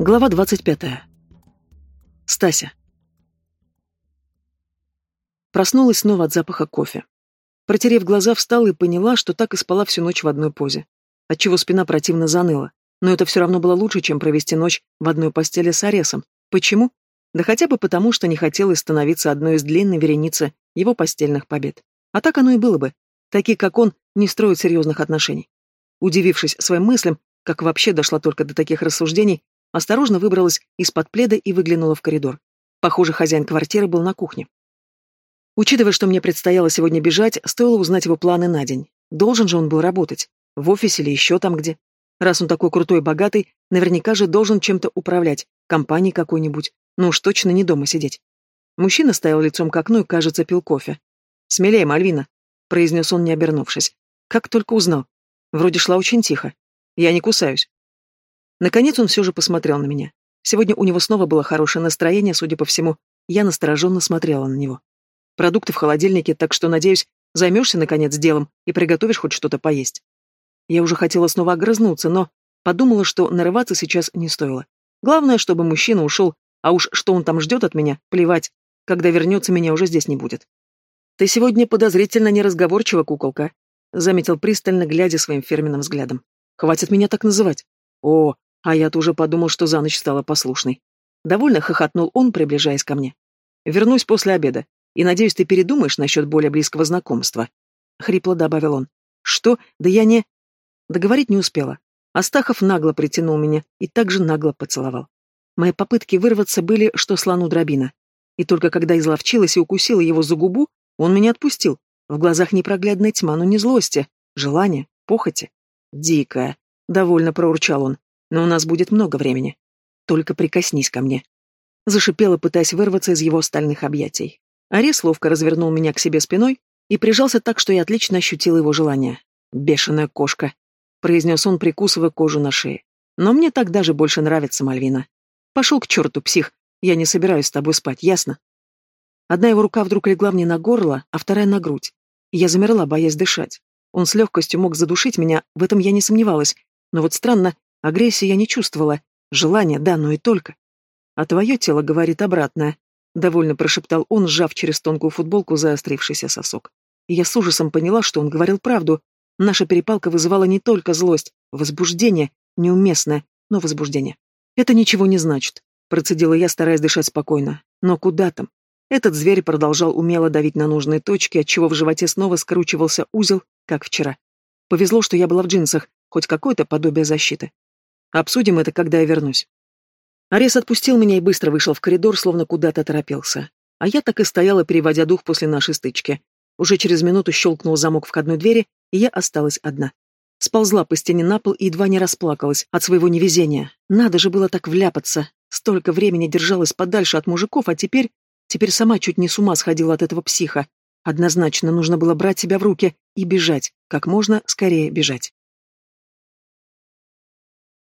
Глава 25. Стася. Проснулась снова от запаха кофе. Протерев глаза, встала и поняла, что так и спала всю ночь в одной позе, отчего спина противно заныла. Но это все равно было лучше, чем провести ночь в одной постели с Аресом. Почему? Да хотя бы потому, что не хотелось становиться одной из длинной вереницы его постельных побед. А так оно и было бы. Такие, как он, не строят серьезных отношений. Удивившись своим мыслям, как вообще дошла только до таких рассуждений, Осторожно выбралась из-под пледа и выглянула в коридор. Похоже, хозяин квартиры был на кухне. Учитывая, что мне предстояло сегодня бежать, стоило узнать его планы на день. Должен же он был работать. В офисе или еще там где. Раз он такой крутой и богатый, наверняка же должен чем-то управлять, компанией какой-нибудь. Ну уж точно не дома сидеть. Мужчина стоял лицом к окну и, кажется, пил кофе. «Смелее, Мальвина», — произнес он, не обернувшись. Как только узнал. Вроде шла очень тихо. Я не кусаюсь. Наконец он все же посмотрел на меня. Сегодня у него снова было хорошее настроение, судя по всему. Я настороженно смотрела на него. Продукты в холодильнике, так что, надеюсь, займешься, наконец, делом и приготовишь хоть что-то поесть. Я уже хотела снова огрызнуться, но подумала, что нарываться сейчас не стоило. Главное, чтобы мужчина ушел, а уж что он там ждет от меня, плевать. Когда вернется, меня уже здесь не будет. «Ты сегодня подозрительно неразговорчива, куколка», — заметил пристально, глядя своим фирменным взглядом. «Хватит меня так называть». «О, а я-то уже подумал, что за ночь стала послушной. Довольно хохотнул он, приближаясь ко мне. Вернусь после обеда, и надеюсь, ты передумаешь насчет более близкого знакомства. Хрипло добавил он. Что? Да я не... Договорить не успела. Астахов нагло притянул меня и также нагло поцеловал. Мои попытки вырваться были, что слону дробина. И только когда изловчилась и укусила его за губу, он меня отпустил. В глазах непроглядная тьма, но не злости, желание, похоти. Дикая. Довольно проурчал он но у нас будет много времени. Только прикоснись ко мне. Зашипела, пытаясь вырваться из его стальных объятий. Арес ловко развернул меня к себе спиной и прижался так, что я отлично ощутила его желание. «Бешеная кошка», — произнес он, прикусывая кожу на шее. «Но мне так даже больше нравится, Мальвина. Пошел к черту, псих. Я не собираюсь с тобой спать, ясно?» Одна его рука вдруг легла мне на горло, а вторая на грудь. Я замерла, боясь дышать. Он с легкостью мог задушить меня, в этом я не сомневалась. Но вот странно, Агрессии я не чувствовала. Желание, да, но и только. А твое тело говорит обратное. Довольно прошептал он, сжав через тонкую футболку заострившийся сосок. И я с ужасом поняла, что он говорил правду. Наша перепалка вызывала не только злость, возбуждение, неуместное, но возбуждение. Это ничего не значит, процедила я, стараясь дышать спокойно. Но куда там? Этот зверь продолжал умело давить на нужные точки, отчего в животе снова скручивался узел, как вчера. Повезло, что я была в джинсах, хоть какое-то подобие защиты. Обсудим это, когда я вернусь. Арес отпустил меня и быстро вышел в коридор, словно куда-то торопился. А я так и стояла, переводя дух после нашей стычки. Уже через минуту щелкнул замок входной двери, и я осталась одна. Сползла по стене на пол и едва не расплакалась от своего невезения. Надо же было так вляпаться. Столько времени держалась подальше от мужиков, а теперь... Теперь сама чуть не с ума сходила от этого психа. Однозначно нужно было брать себя в руки и бежать, как можно скорее бежать.